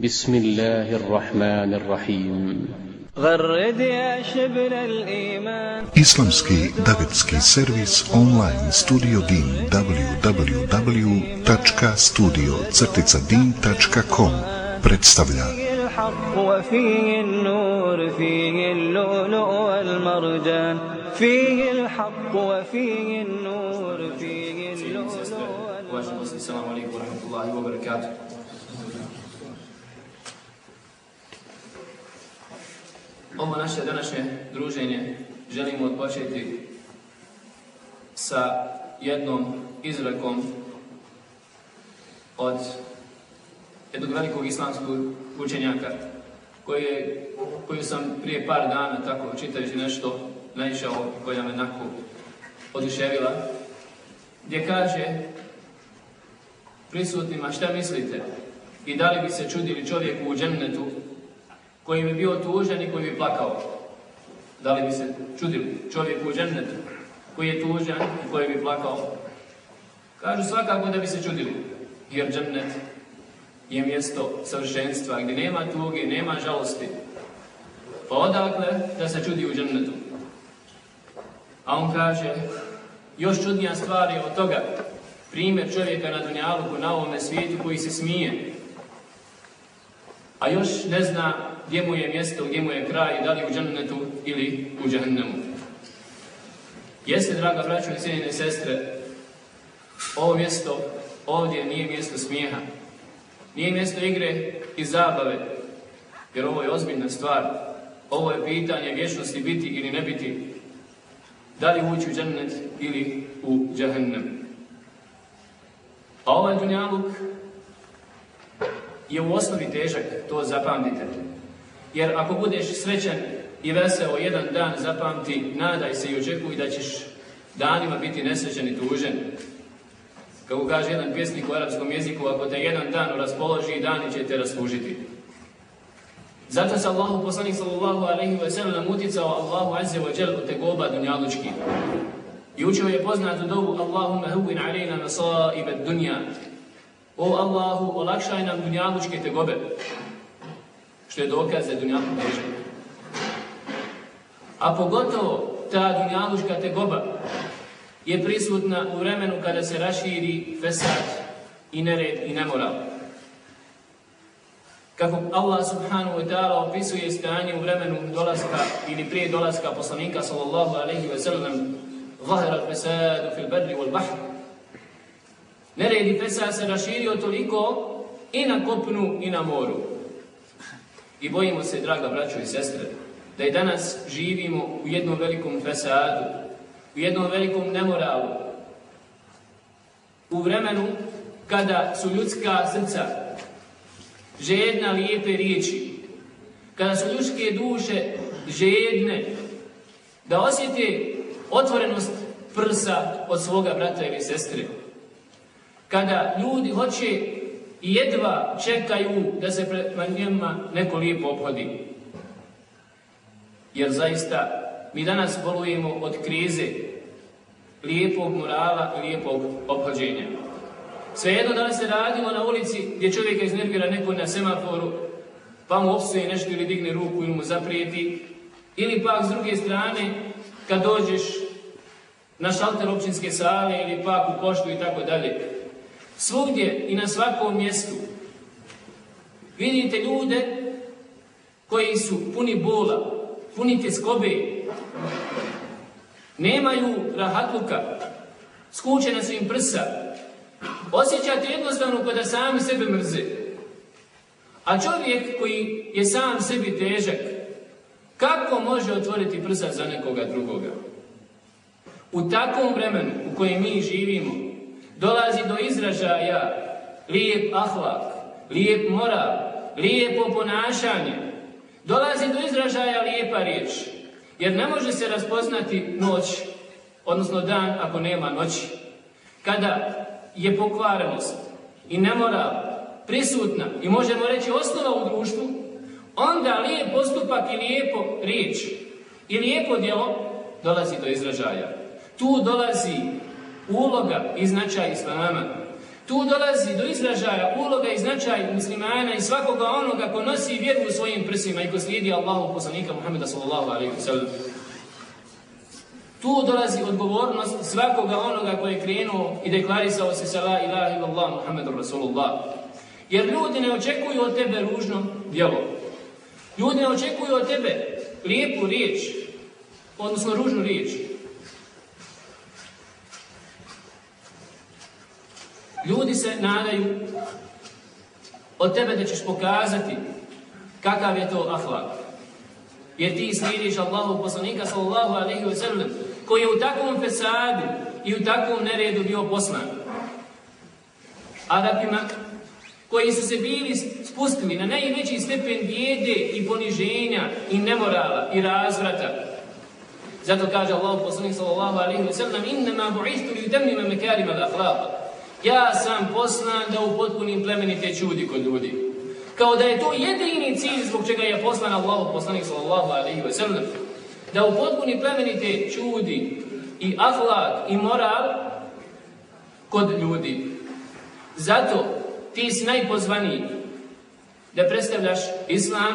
بسم الله الرحمن الرحيم غرد يا شبل الإيمان Islamski davetski servis online studio din www.studio-din.com predstavlja فيه الحق وفيه النور فيه اللؤلؤ والمرجان فيه الحق وفيه النور فيه اللؤلؤ والمرجان Uvaženi gosti, salamu alaikum wa Ovo naše današnje druženje želimo odpočeti sa jednom izrekom od jednog velikog islamskog učenjaka koji je, koju sam prije par dana tako čitajući nešto naišao koja me onako oduševila gdje kaže prisutnima šta mislite? I da li bi se čudili čovjeku u džennetu koji bi bio tužan i koji bi plakao. Da li bi se čudili čovjeku u džennetu koji je tužan i koji bi plakao. Kažu svakako da bi se čudili jer džennet je mjesto savršenstva gdje nema tuge, nema žalosti. Pa odakle da se čudi u džennetu? A on kaže, još čudnija stvar je od toga primjer čovjeka na Dunjaluku, na ovome svijetu koji se smije. A još ne zna gdje mu je mjesto, gdje mu je kraj, da li u džennetu ili u džahennemu. Jeste, draga braćo i cijenjene sestre, ovo mjesto ovdje nije mjesto smijeha. Nije mjesto igre i zabave, jer ovo je ozbiljna stvar. Ovo je pitanje vječnosti biti ili ne biti. Da li ući u džennet ili u džahennem. A ovaj dunjaluk je u osnovi težak, to zapamtite. Jer ako budeš srećan i veseo jedan dan zapamti, nadaj se i očekuj da ćeš danima biti nesrećan i tužen. Kako kaže jedan pjesnik u arapskom jeziku, ako te jedan dan raspoloži, dani će te raskužiti. Zato se Allahu poslanik sallallahu alaihi wa sallam uticao Allahu azze wa jal od tegoba dunjalučki. I učio je poznatu dovu Allahumma huvin alejna nasaibe dunja. O Allahu, olakšaj nam dunjalučke tegobe Što je dokaz da je dunjaluk težak. A pogotovo ta dunjalučka tegoba je prisutna u vremenu kada se raširi fesad i nered i nemoral. Kako Allah subhanahu wa ta'ala opisuje stanje u vremenu dolaska ili prije dolaska poslanika sallallahu alaihi wa sallam ظهر الفساد في البر والبحر Nered i fesad se raširio toliko i na kopnu i na moru. I bojimo se, draga braćo i sestre, da i danas živimo u jednom velikom fesadu, u jednom velikom nemoralu, u vremenu kada su ljudska srca žedna lijepe riječi, kada su ljudske duše žedne da osjete otvorenost prsa od svoga brata ili sestre, kada ljudi hoće i jedva čekaju da se prema njima neko lijepo obhodi. Jer zaista mi danas bolujemo od krize lijepog morala i lijepog obhođenja. Svejedno da li se radilo na ulici gdje čovjeka iznervira neko na semaforu, pa mu opsuje nešto ili digne ruku ili mu zaprijeti, ili pak s druge strane kad dođeš na šalter općinske sale ili pak u poštu i tako dalje. Svugdje i na svakom mjestu vidite ljude koji su puni bola, puni tjeskobe, nemaju rahatluka, skučena su im prsa, osjećate jednostavno kao da sami sebe mrze. A čovjek koji je sam sebi težak, kako može otvoriti prsa za nekoga drugoga? U takvom vremenu u kojem mi živimo, dolazi do izražaja lijep ahlak, lijep moral, lijepo ponašanje, dolazi do izražaja lijepa riječ. Jer ne može se raspoznati noć, odnosno dan ako nema noći. Kada je pokvarenost i nemoral prisutna i možemo reći osnova u društvu, onda lijep postupak i lijepo riječ i lijepo djelo dolazi do izražaja. Tu dolazi uloga i značaj Islama. Tu dolazi do izražaja uloga i značaj muslimana i svakoga onoga ko nosi vjeru u svojim prsima i ko slijedi Allahu poslanika Muhammeda sallallahu alaihi wa sallam. Tu dolazi odgovornost svakoga onoga koji je krenuo i deklarisao se sa la ilaha illallah Muhammedur Rasulullah. Jer ljudi ne očekuju od tebe ružno djelo. Ljudi ne očekuju od tebe lijepu riječ, odnosno ružnu riječ. Ljudi se nadaju od tebe da ćeš pokazati kakav je to ahlak. Jer ti slijediš Allahu poslanika sallallahu alaihi wa sallam koji je u takvom fesadu i u takvom neredu bio poslan. Arapima koji su se bili spustili na najveći stepen bijede i poniženja i nemorala i razvrata. Zato kaže Allah poslanik sallallahu alaihi wa sallam innama bu'istu li udemmima mekarima al-akhlaqa. Ja sam poslan da upotpunim plemenite čudi kod ljudi. Kao da je to jedini cilj zbog čega je poslan Allah poslanik sallallahu alaihi wa sallam. Da upotpuni plemenite čudi i ahlak i moral kod ljudi. Zato ti si najpozvaniji da predstavljaš islam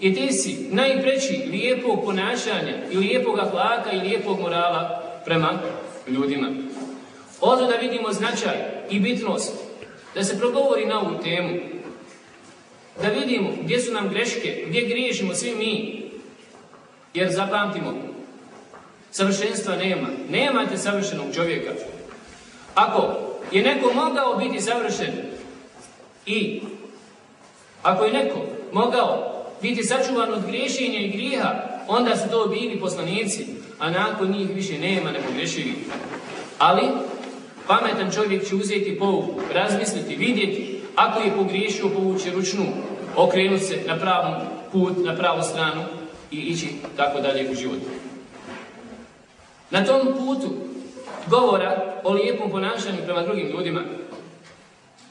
i ti si najpreći lijepog ponašanja i lijepog ahlaka i lijepog morala prema ljudima. Ovdje da vidimo značaj i bitnost da se progovori na ovu temu da vidimo gdje su nam greške, gdje griješimo svi mi. Jer zapamtimo, savršenstva nema. Nemate savršenog čovjeka. Ako je neko mogao biti savršen i ako je neko mogao biti sačuvan od griješenja i grijeha, onda su to bili poslanici, a nakon njih više nema nepogrešivi. Ali, pametan čovjek će uzeti povuku, razmisliti, vidjeti, ako je pogriješio, povući ručnu, okrenuti se na pravom put, na pravu stranu i ići tako dalje u životu. Na tom putu govora o lijepom ponašanju prema drugim ljudima,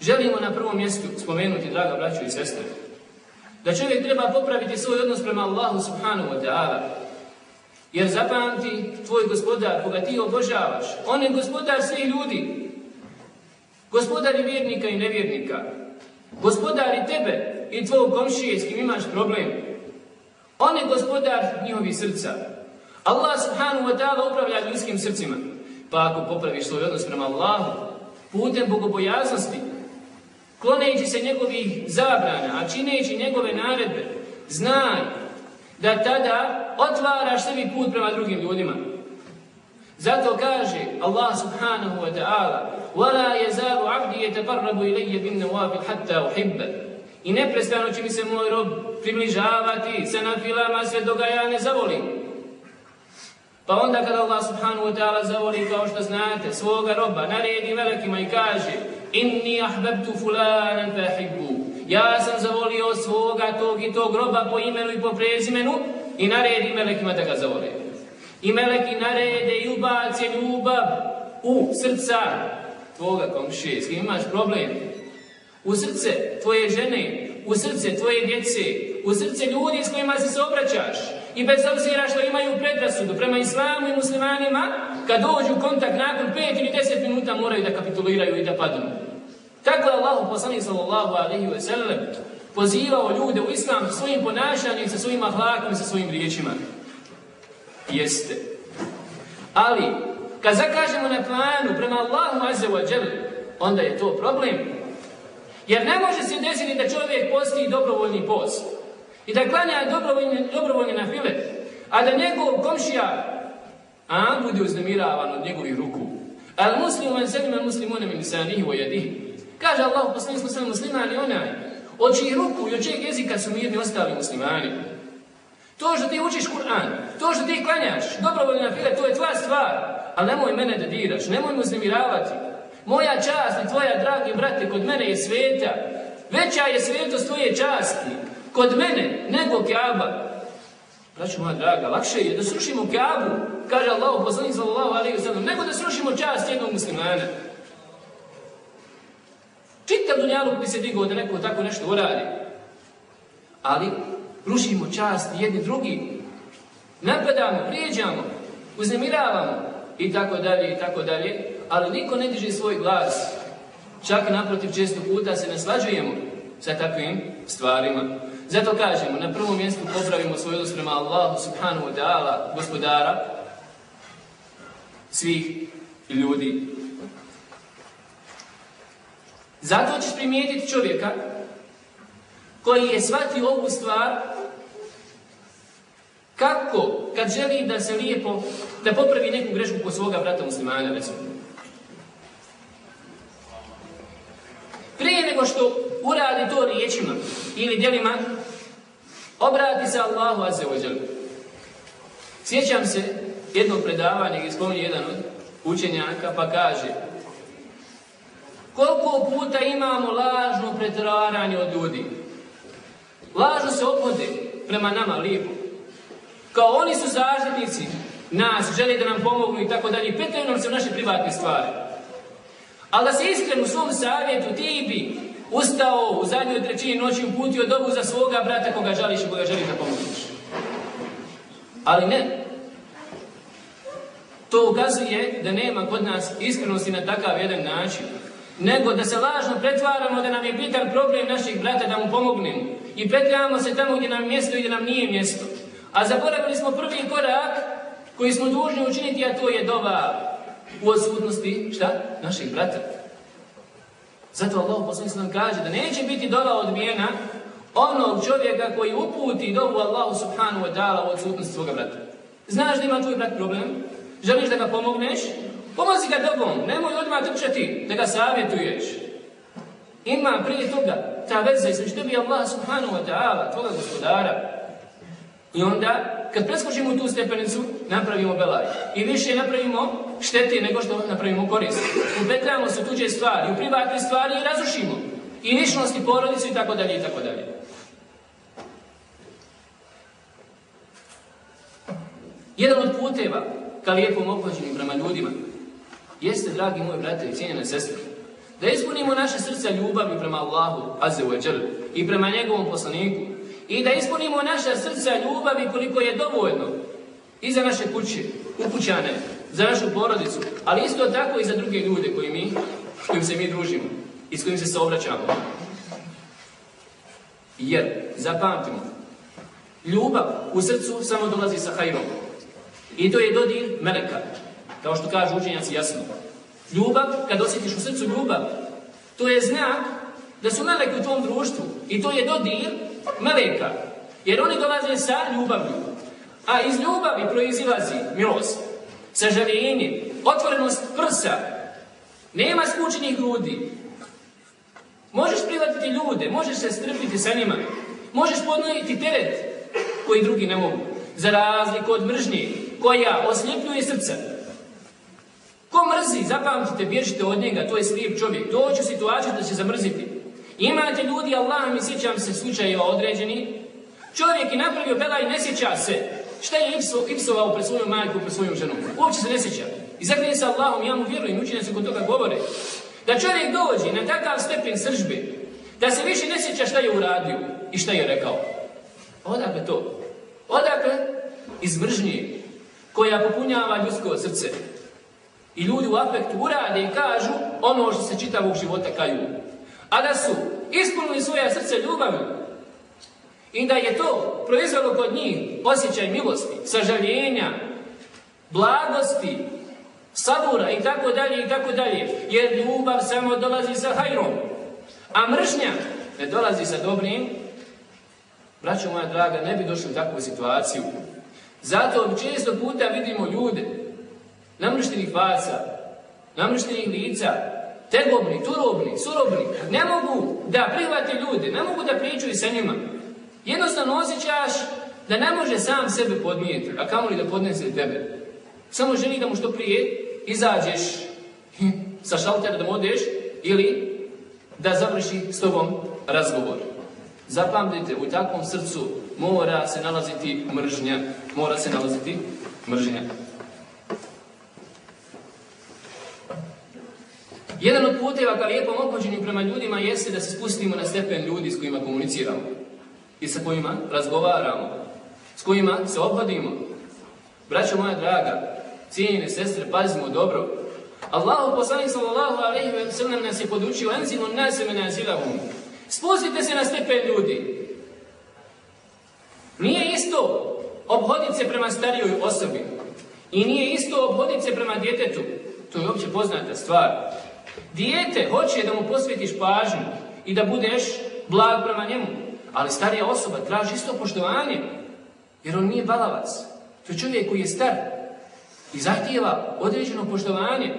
želimo na prvom mjestu spomenuti, draga braćo i sestre, da čovjek treba popraviti svoj odnos prema Allahu subhanahu wa ta'ala. Jer zapamti, tvoj gospodar, koga ti obožavaš, on je gospodar svih ljudi. Gospodar i vjernika i nevjernika. Gospodar i tebe i tvojeg komšije s kim imaš problem. On je gospodar njihovih srca. Allah subhanahu wa ta'ala upravlja ljudskim srcima. Pa ako popraviš svoj odnos prema Allahu, putem bogobojaznosti, kloneći se njegovih zabrana, a čineći njegove naredbe, znaj da tada otvaraš sebi put prema drugim ljudima. Zato kaže Allah subhanahu wa ta'ala وَلَا يَزَالُ عَبْدِي يَتَقَرَّبُ إِلَيَّ بِالنَّوَافِ حَتَّى أُحِبَّ I neprestano će mi se moj rob približavati sa nafilama sve dok ga ja ne zavolim. Pa onda kada Allah subhanahu wa ta'ala zavoli, kao što znate, svoga roba, naredi melekima i kaže Inni ahbabtu fulanan fahibbu. Ja sam zavolio svoga tog i tog roba po imenu i po prezimenu i naredi melekima da ga zavole. I meleki narede i ubace ljubav u srca tvoga komšije, s imaš problem. U srce tvoje žene, u srce tvoje djece, u srce ljudi s kojima se obraćaš. I bez obzira što imaju predrasudu prema islamu i muslimanima, kad dođu u kontakt nakon 5 ili 10 minuta moraju da kapituliraju i da padnu. Tako je Allah poslanik sallallahu alaihi wa sallam pozivao ljude u islam sa svojim ponašanjem, sa svojim ahlakom i sa svojim riječima. Jeste. Ali, kad zakažemo na planu prema Allahu azza wa jal, onda je to problem. Jer ne može se desiti da čovjek posti dobrovoljni post i da klanja dobrovoljne, dobrovoljne na file, a da njegov komšija a bude uznemiravan od njegovih ruku. Al muslimu man salima muslimuna min lisanihi wa. Kaže Allah u poslaniku sallam muslimani onaj, od čiji ruku i od čijeg jezika su mirni ostali muslimani. To što ti učiš Kur'an, to što ti klanjaš, dobrovoljno na file, to je tvoja stvar. Ali nemoj mene da diraš, nemoj me uznemiravati. Moja čast i tvoja, dragi brate, kod mene je sveta. Veća je svetost tvoje časti kod mene nego Kaaba. Braću moja draga, lakše je da srušimo Kaabu, kaže Allah u poslanih sallallahu alaihi nego da srušimo čast jednog muslimana. Čitav dunjaluk bi se digao da neko tako nešto uradi. Ali rušimo čast jedni drugi. Napadamo, prijeđamo, uznemiravamo i tako dalje i tako dalje. Ali niko ne diže svoj glas Čak naprotiv često puta se naslađujemo sa takvim stvarima. Zato kažemo, na prvom mjestu popravimo svoj odnos prema Allahu subhanahu wa ta'ala, gospodara svih ljudi. Zato ćeš primijetiti čovjeka koji je shvatio ovu stvar kako, kad želi da se lijepo, da popravi neku grešku po svoga brata muslimana, recimo. Prije nego što uradi to riječima ili djelima, obrati se Allahu azze wa Sjećam se jednog predavanja gdje spominje jedan od učenjaka pa kaže koliko puta imamo lažno pretvaranje od ljudi. Lažno se opode prema nama lijepo. Kao oni su zaštitnici nas, žele da nam pomognu i tako dalje. Petaju nam se u naše privatne stvari. Ali da se iskren u svom savjetu ti bi ustao u zadnjoj trećini noći uputio dobu za svoga brata koga žališ i koga želiš da pomogneš. Ali ne. To ukazuje da nema kod nas iskrenosti na takav jedan način. Nego da se lažno pretvaramo da nam je bitan problem naših brata da mu pomognemo. I petljamo se tamo gdje nam je mjesto i gdje nam nije mjesto. A zaboravili smo prvi korak koji smo dužni učiniti, a to je doba u odsutnosti, šta? Naših brata. Zato Allah poslanik nam kaže da neće biti doba odbijena onog čovjeka koji uputi dobu Allahu subhanahu wa ta'ala u odsutnosti svoga brata. Znaš da ima tvoj brat problem? Želiš da ga pomogneš? Pomozi ga dobom, nemoj odmah trčati da ga savjetuješ. Ima prije toga ta veza između tebi Allah subhanahu wa ta'ala, tvoga gospodara. I onda, kad preskočimo tu stepenicu, napravimo belaj. I više napravimo štete nego što napravimo korist. Upetljamo se tuđe stvari, u privatne stvari i razrušimo. I ličnosti, porodicu i tako dalje i tako dalje. Jedan od puteva ka lijepom opođenju prema ljudima jeste, dragi moji brate i cijenjene sestre, da ispunimo naše srca ljubavi prema Allahu, Azze i prema njegovom poslaniku, i da ispunimo naša srca ljubavi koliko je dovoljno i za naše kuće, ukućane, za našu porodicu, ali isto tako i za druge ljude koji mi, s kojim se mi družimo i s kojim se obraćamo. Jer, zapamtimo, ljubav u srcu samo dolazi sa hajrom. I to je dodir meleka, kao što kažu učenjaci jasno. Ljubav, kad osjetiš u srcu ljubav, to je znak da su meleki u tvom društvu. I to je dodir meleka. Jer oni dolaze sa ljubavlju. A iz ljubavi proizilazi milost, sažaljenje, otvorenost prsa. Nema skučenih grudi. Možeš prihvatiti ljude, možeš se strpiti sa njima. Možeš podnojiti teret koji drugi ne mogu. Za razliku od mržnje koja osljepljuje srce. Ko mrzi, zapamtite, bježite od njega, to je slijep čovjek. Doći u situaciju da će zamrziti. Imate ljudi, Allah mi sjećam se slučajeva određeni, čovjek je napravio bela i ne sjeća se šta je ipsovao pred svojom majkom, pred svojom ženom. Uopće se ne sjeća. I zaklije se Allahom, ja mu vjerujem, se kod toga govore. Da čovjek dođe na takav stepen sržbe, da se više ne sjeća šta je uradio i šta je rekao. Odakle to? Odakle? Iz mržnje koja popunjava ljudsko srce. I ljudi u afektu urade i kažu ono što se čitavog života kaju a da su ispunili svoja srce ljubavi i da je to proizvalo kod njih osjećaj milosti, sažaljenja, blagosti, sabura i tako dalje i tako dalje. Jer ljubav samo dolazi sa hajrom, a mržnja ne dolazi sa dobrim. Braćo moja draga, ne bi došli u takvu situaciju. Zato često puta vidimo ljude namrštenih faca, namrštenih lica, tegobni, turobni, surobni, ne mogu da prihvate ljude, ne mogu da pričaju sa njima. Jednostavno osjećaš da ne može sam sebe podnijeti, a kamoli da podnese tebe. Samo želi da mu što prije izađeš sa šaltera da mu odeš ili da završi s tobom razgovor. Zapamtite, u takvom srcu mora se nalaziti mržnja. Mora se nalaziti mržnja. Jedan od puteva ka lijepom opođenju prema ljudima jeste da se spustimo na stepen ljudi s kojima komuniciramo i sa kojima razgovaramo, s kojima se obhodimo. Braćo moja draga, cijenjene sestre, pazimo dobro. Allahu poslanik sallallahu alejhi ve sellem nas je podučio enzimu nase menazilahum. Spustite se na stepen ljudi. Nije isto obhoditi se prema starijoj osobi. I nije isto obhoditi se prema djetetu. To je uopće poznata stvar. Dijete hoće da mu posvetiš pažnju i da budeš blag prema njemu. Ali starija osoba traži isto poštovanje. Jer on nije balavac. To je čovjek koji je star. I zahtijeva određeno poštovanje.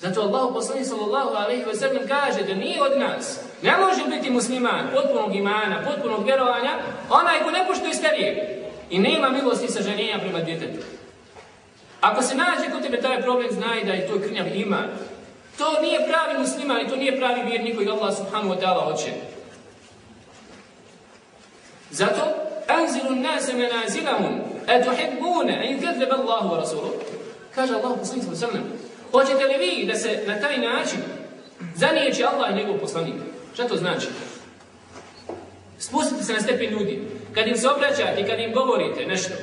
Zato Allah poslani sallallahu alaihi wa sallam kaže da nije od nas. Ne može biti musliman potpunog imana, potpunog vjerovanja, onaj ko ne poštuje starijeg. I nema milosti sažaljenja prema djetetu. Ako se nađe kod tebe taj problem, znaj da je to krnjav iman. To nije pravi musliman i to nije pravi vjernik koji Allah subhanahu wa ta'ala hoće. Zato, anzilu nase menazilahum, etuhibbune, en yukadzeb Allahu wa rasuluhu. Kaže Allah poslanik sallam, hoćete li vi da se na taj način zanijeći Allah i njegov poslanik? Šta to znači? Spustite se na stepen ljudi. Kad im se obraćate i kad im govorite nešto,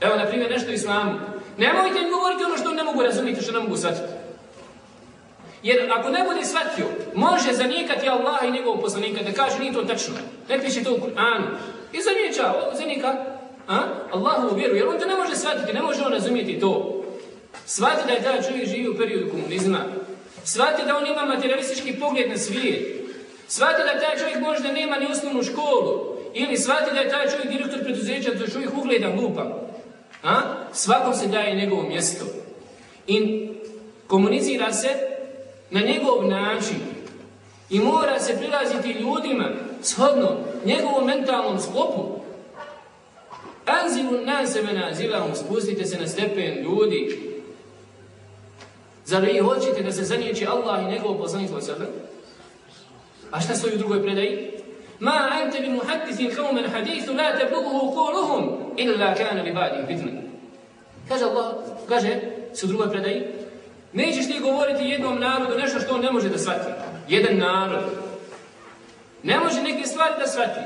evo na primjer nešto islamu, nemojte im govoriti ono što ne mogu razumjeti, što ne mogu shvatiti. Jer ako ne bude shvatio, može zanijekati Allah i njegovog poslanika da kaže nije to tačno. Ne piše to u Kur'anu. I zaniječa, zanika, a? Allahu vjeru, jer on to ne može shvatiti, ne može on razumjeti to. Shvati da je taj čovjek živi u periodu komunizma. Shvati da on ima materialistički pogled na svijet. Shvati da taj čovjek možda nema ni osnovnu školu. Ili shvati da je taj čovjek direktor preduzeća, da je čovjek ugledan, glupan. A? Svakom se daje njegovo mjesto. I komunicira se na njegov način. I mora se prilaziti ljudima shodno njegovom mentalnom sklopu. Anzilu nase menazilahum, spustite se na stepen ljudi. Zar vi hoćete da se zanijeći Allah i njegov poslanik sebe? A šta stoji u drugoj predaji? Ma ante bin muhadithin qawman hadithu la tabluguhu quluhum illa kana li ba'di fitna. Kaže Allah, kaže se u drugoj predaji, nećeš ti govoriti jednom narodu nešto što on ne može da shvati. Jedan narod. Ne može neke stvari da shvati.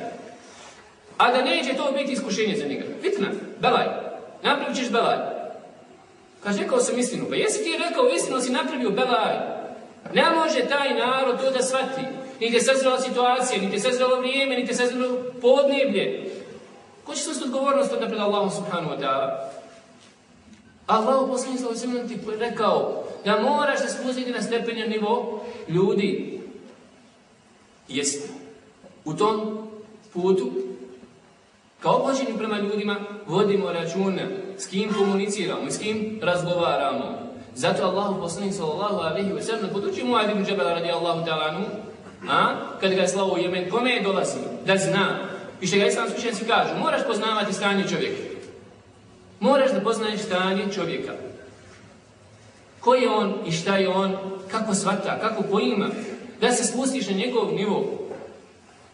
A da neće to biti iskušenje za njega. Fitna, belaj. Napravit ćeš belaj. Kaže, rekao sam istinu. Pa jesi ti rekao istinu, si napravio belaj. Ne može taj narod to da shvati. Niti je sazrela situacija, niti je sazrelo vrijeme, niti je sazrelo podneblje. Ko će snosti odgovornost od napred Allahu subhanahu wa ta'ala? Allah u posljednji slovo sam ti rekao da moraš se spustiti na stepenja nivo ljudi. Jeste. U tom putu kao opođeni prema ljudima vodimo računa s kim komuniciramo i s kim razgovaramo. Zato Allahu poslanik sallallahu alejhi ve sellem poduči Muad ibn Jabal radijallahu ta'ala anhu, a kad ga je slao u Jemen, kome je dolazi? Da zna. Piše ga islamski učenjaci kažu, moraš poznavati stanje čovjeka. Moraš da poznaješ stanje čovjeka. Ko je on i šta je on, kako svata, kako poima, da se spustiš na njegov nivo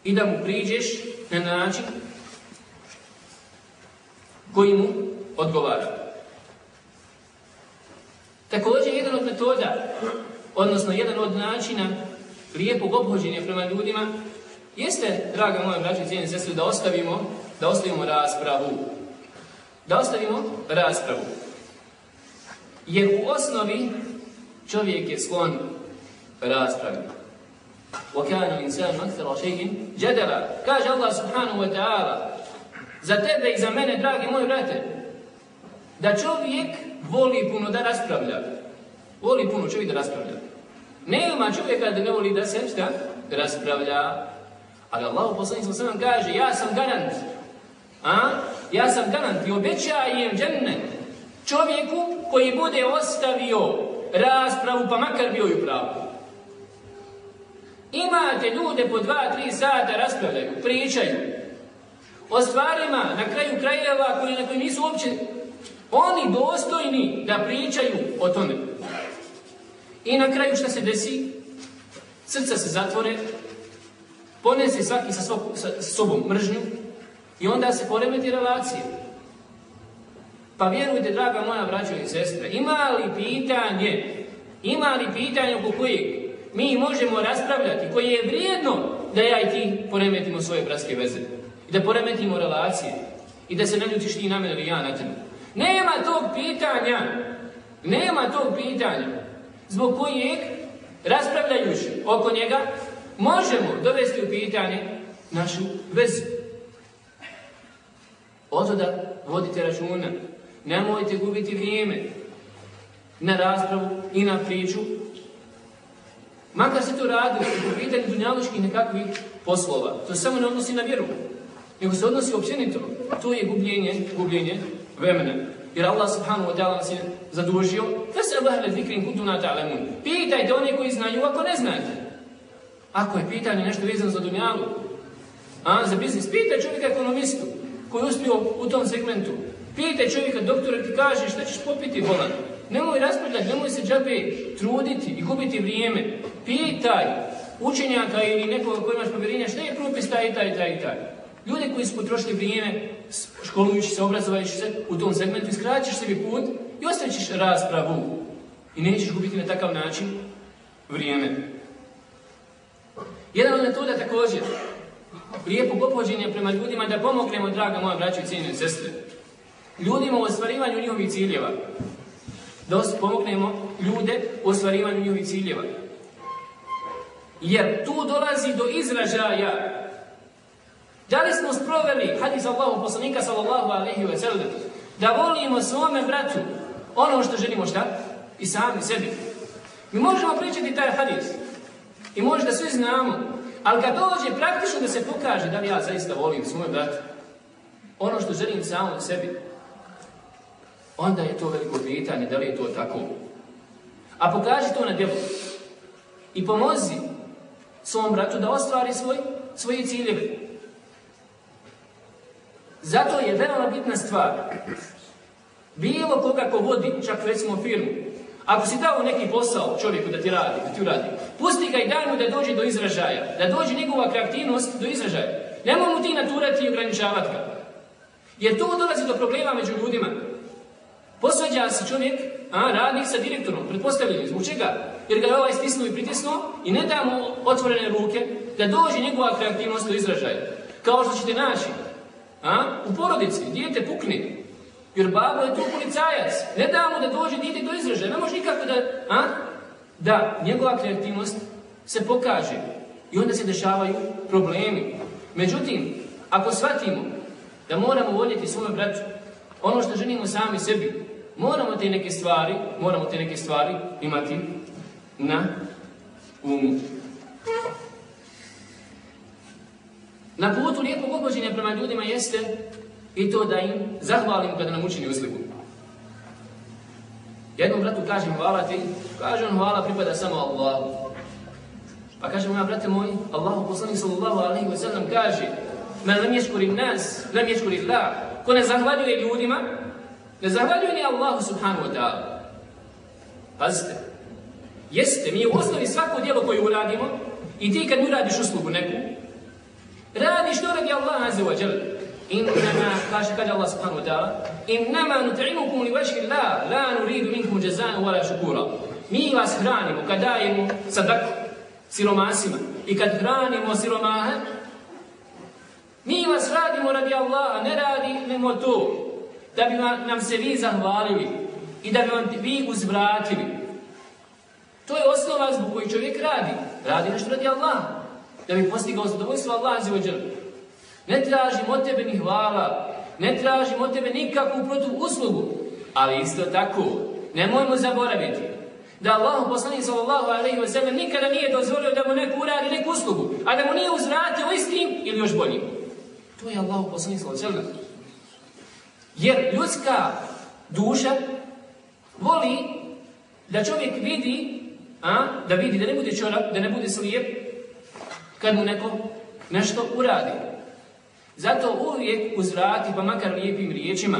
i da mu priđeš na način koji mu odgovara. Također, jedan od metoda, odnosno jedan od načina lijepog obhođenja prema ljudima, jeste, draga moja braća i cijene da ostavimo, da ostavimo raspravu. Da ostavimo raspravu. Jer u osnovi čovjek je sklon raspravi. وَكَانَ الْإِنسَانُ أَكْثَرَ شَيْءٍ جَدَلًا Kaže Allah subhanahu wa ta'ala za tebe i za mene, dragi moji brate, da čovjek voli puno da raspravlja. Voli puno čovjek da raspravlja. Nema čovjeka da ne voli da se šta raspravlja. Ali Allah u poslanicu sallam kaže, ja sam garant. a? Ja sam garant i obećajem džennet čovjeku koji bude ostavio raspravu, pa makar bio i pravu. Imate ljude po dva, tri sata raspravljaju, pričaju. O stvarima, na kraju krajeva, koji, na koji nisu uopće oni dostojni da pričaju o tome. I na kraju šta se desi? Srca se zatvore, ponese svaki sa sobom mržnju i onda se poremeti relacije. Pa vjerujte, draga moja braćo i sestre, ima li pitanje, ima li pitanje oko kojeg mi možemo raspravljati, koje je vrijedno da ja i ti poremetimo svoje bratske veze i da poremetimo relacije i da se ne ljutiš ti na mene ili ja na tebe. Nema tog pitanja, nema tog pitanja. zbog kojeg, raspravljajući oko njega, možemo dovesti u pitanje našu vezu. Oto da vodite računa. Nemojte gubiti vrijeme na raspravu i na priču. Makar se to radi u pitanju dunjaloških nekakvih poslova. To samo ne odnosi na vjeru, nego se odnosi općenito. To je gubljenje, gubljenje vremena. Jer Allah subhanahu wa ta'ala nas je zadužio. Pitajte one koji znaju ako ne znate. Ako je pitanje nešto vezano za dunjalu, a za biznis, pitaj čovjeka ekonomistu koji je uspio u tom segmentu. Pitaj čovjeka doktora ti kaže šta ćeš popiti bolan. Nemoj raspravljati, nemoj se džabe truditi i gubiti vrijeme. Pitaj učenjaka ili nekoga koji imaš povjerenja šta je propis taj taj taj taj. Ljude koji su potrošili vrijeme školujući se, obrazovajući se u tom segmentu, iskraćiš sebi put i ostavit ćeš raspravu. I nećeš gubiti na takav način vrijeme. Jedan od metoda također lijepog opođenja prema ljudima da pomognemo, draga moja braća i cijenine sestre, ljudima u ostvarivanju njihovih ciljeva. Da pomognemo ljude u ostvarivanju njihovih ciljeva. Jer tu dolazi do izražaja da li smo sproveli hadis Allahu poslanika sallallahu alaihi wa sallam da volimo svome bratu ono što želimo šta? I sami sebi. Mi možemo pričati taj hadis i možda svi znamo, ali kad dođe praktično da se pokaže da li ja zaista volim svoj brat, ono što želim samo sebi, onda je to veliko pitanje, da li je to tako. A pokaži to na djelu i pomozi svom bratu da ostvari svoj, svoje ciljeve. Zato je veoma bitna stvar. Bilo koga ko vodi, čak recimo firmu, ako si dao neki posao čovjeku da ti radi, da ti uradi, pusti ga i daj mu da dođe do izražaja, da dođe njegova kreativnost do izražaja. Nemoj mu ti naturati i ograničavati ga. Jer tu dolazi do problema među ljudima. Posvađa se čovjek, a, radnik sa direktorom, pretpostavljeni, zbog čega? Jer ga je ovaj stisnuo i pritisnuo i ne da mu otvorene ruke da dođe njegova kreativnost do izražaja. Kao što ćete naći, a, u porodici, dijete pukne, jer babo je tu policajac. Ne da mu da dođe dijete do izražaja. Ne može nikako da, a, da njegova kreativnost se pokaže. I onda se dešavaju problemi. Međutim, ako shvatimo da moramo voljeti svome bratu, ono što želimo sami sebi, moramo te neke stvari, moramo te neke stvari imati na umu. Na putu lijepog obođenja prema ljudima jeste i to da im zahvalim kada nam učini uslugu. Jednom bratu kažem hvala ti, kaže on hvala pripada samo Allahu. Pa kaže moja brate moj, Allahu poslanik sallallahu alaihi wa sallam kaže Men lam ješkuri nas, lam ješkuri Allah. Ko ne zahvaljuje ljudima, ne zahvaljuje ni Allahu subhanahu wa ta'ala. Pazite, jeste, mi u osnovi svako djelo koje uradimo i ti kad uradiš uslugu neku, radiš to radi Allah azza wa jalla. Innama, kaže kaže Allah subhanahu wa ta'ala, innama nut'imukum li vajhi Allah, la nuridu minkum jazaan wala shukura. Mi vas hranimo kad dajemo sadaku siromasima i kad hranimo siromahe, mi vas radimo radi Allaha, ne radimo to da bi nam se vi zahvalili i da bi vam vi uzvratili. To je osnova zbog koji čovjek radi. Radi nešto radi Allaha. Da bi postigao zadovoljstvo Allah azzawajal. Ne tražim od tebe ni hvala. Ne tražim od tebe nikakvu protiv uslugu. Ali isto tako, nemojmo zaboraviti da Allah poslanik sallallahu alejhi ve sellem nikada nije dozvolio da mu neko uradi neku uslugu, a da mu nije uzvratio istim ili još boljim. To je Allah poslanik sallallahu alejhi ve. Jer ljudska duša voli da čovjek vidi, a, da vidi da ne bude čorap, da ne bude slijep, kad mu neko nešto uradi. Zato uvijek uzvrati, pa makar lijepim riječima.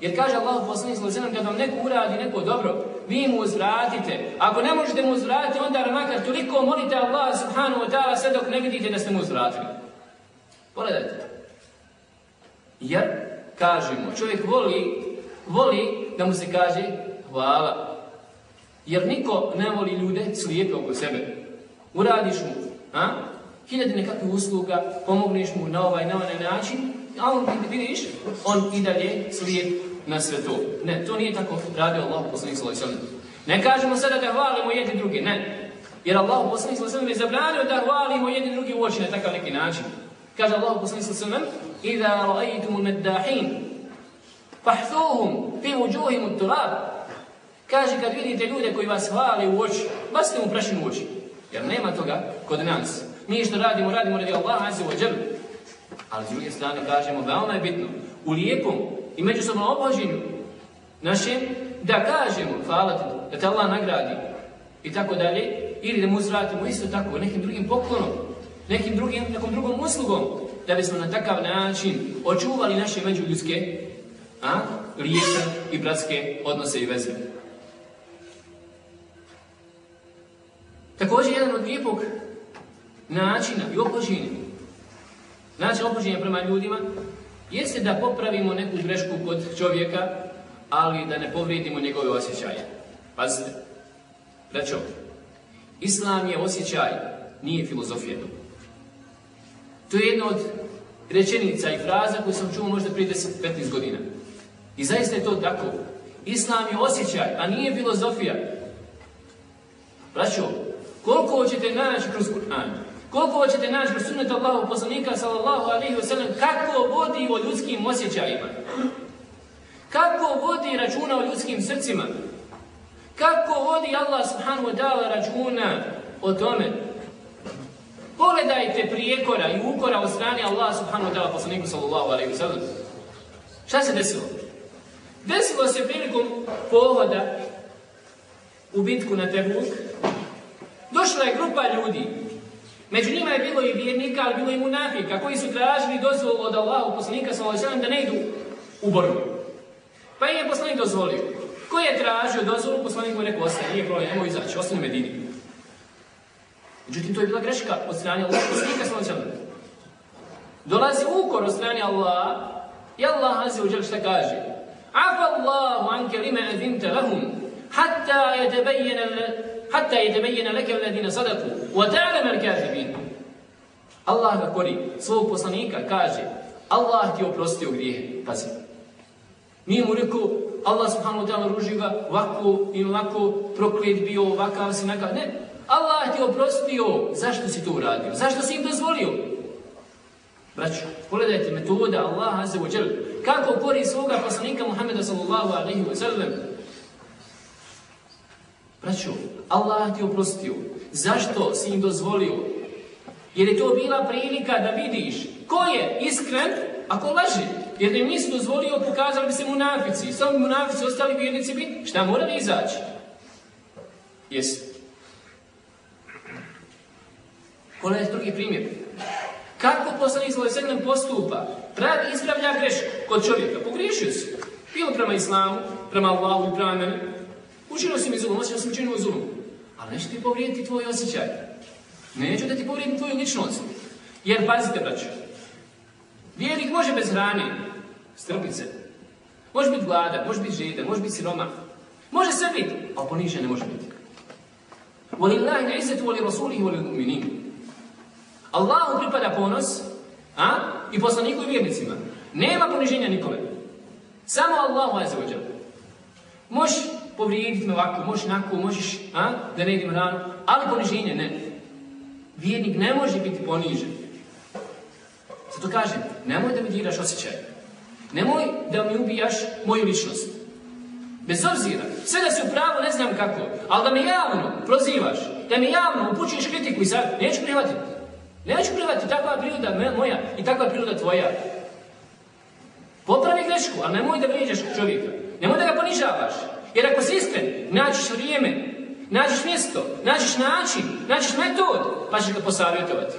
Jer kaže Allah poslanik sallallahu kad vam neko uradi neko dobro, vi mu uzvratite. Ako ne možete mu uzvratiti, onda makar toliko molite Allah subhanahu wa ta'ala sve dok ne vidite da ste mu uzvratili. Pogledajte. Jer, kažemo, čovjek voli, voli da mu se kaže hvala. Jer niko ne voli ljude slijepe oko sebe. Uradiš mu, a? Hiljadi nekakvih usluga, pomogneš mu na ovaj, na onaj način, a on ti vidiš, on i dalje slijep na sve to. Ne, to nije tako radio Allah poslanik Ne kažemo sada da hvalimo jedni drugi, ne. Jer Allah poslanik sallallahu je zabranio da hvalimo jedni drugi u oči na takav neki način. Kaže Allah poslanik sallallahu alejhi ve sellem: "Idza ra'aytum maddahin fahthuhum fi wujuhihim at-turab." Kaže kad vidite ljude koji vas hvale u oči, bacite mu prašinu u oči. Jer nema toga kod nas. Mi što radimo, radimo radi azza wa jalla. Ali s druge strane kažemo, veoma je bitno, u lijepom i međusobnom obhođenju našem, da kažemo, hvala ti, da te Allah nagradi i tako dalje, ili da mu uzvratimo isto tako, nekim drugim poklonom, nekim drugim, nekom drugom uslugom, da bismo na takav način očuvali naše međuljudske, a, lijepe i bratske odnose i veze. Također, jedan od lijepog načina i opođenja, način opođenja prema ljudima, jeste da popravimo neku grešku kod čovjeka, ali da ne povrijedimo njegove osjećaje. Pazite, rećo, Islam je osjećaj, nije filozofija. To je jedna od rečenica i fraza koju sam čuo možda prije 10-15 godina. I zaista je to tako. Islam je osjećaj, a nije filozofija. Braćo, koliko hoćete naći kroz Kur'an, koliko hoćete naći kroz sunnet Allahu poslanika sallallahu alaihi wa sallam, kako vodi o ljudskim osjećajima, kako vodi računa o ljudskim srcima, kako vodi Allah subhanahu wa ta'ala računa o tome. Pogledajte prijekora i ukora od strane Allah subhanahu wa ta'ala poslaniku sallallahu alaihi wa sallam. Šta se desilo? Desilo se prilikom pohoda u bitku na Tebuk. Došla je grupa ljudi. Među njima je bilo i vjernika, ali bilo i munafika, koji su tražili dozvolu od Allahu poslanika sallallahu da ne idu u borbu. Pa je poslanik dozvolio. Ko je tražio dozvolu, poslanik mu je rekao, ostaje, nije problem, nemoj izaći, ostane u Medini. Međutim, to je bila greška od strane Allah, poslanika sallallahu. Dolazi ukor od strane Allah, i Allah azze šta kaže? Afa Allahu anke lima adhinta lahum, hatta yatabayyana hatta yatabayyana laka alladhina sadaqu wa ta'lamu al-kadhibin. Allah ga kori svog kaže Allah ti oprostio grijehe. Pazi. Nije mu rekao Allah subhanahu wa ta'ala ruži ga ovako i ovako proklet bio ovakav si nakav. Ne. Allah ti oprostio. Zašto si to uradio? Zašto si im dozvolio? Braćo, pogledajte metoda Allah azza wa jal. Kako kori svoga poslanika Muhammeda sallallahu alaihi wa sallam. Braćo, Allah ti oprostio. Zašto si im dozvolio? Jer je to bila prilika da vidiš ko je iskren ako laže. Jer da im nisi dozvolio, pokazali bi se munafici. Samo munafici ostali vjernici bi, šta morali izaći? Jesi. Pogledajte drugi primjer. Kako poslanik sedmem postupa? Pravi ispravlja grešku kod čovjeka. Pogriješio si. Bilo prema islamu, prema Allahu prema meni. Učinio si mi zulum, osjećao sam učinio zulum. Ali neće ti povrijediti tvoj osjećaj. Neću da ti povrijedim tvoju ličnost. Jer, pazite, braću, vjernik može bez hrane, strpit se. Može biti gladan, može biti žedan, može biti siroma. Može sve biti, ali ponižen ne može biti. Walillahi na izzatu wali rasulihi wali mu'minin. Allahu pripada ponos, a? I poslaniku i vjernicima. Nema poniženja nikome. Samo Allahu azza wa jalla. Možeš povrijediti me ovako, možeš nako, možeš, a? Da ne idem rano, ali poniženje ne. Vjernik ne može biti ponižen. Zato kažem, nemoj da mi diraš osjećaj. Nemoj da mi ubijaš moju ličnost. Bez obzira, sve da si u pravu ne znam kako, ali da me javno prozivaš, da me javno upućuješ kritiku i sad, neću prihvatiti. Neću prihvatiti, takva priroda moja i takva priroda tvoja. Popravi grešku, ali nemoj da vrijeđaš čovjeka. Nemoj da ga ponižavaš. Jer ako si iskren, naćiš vrijeme, nađeš mjesto, nađeš način, nađeš metod, pa ćeš ga posavjetovati.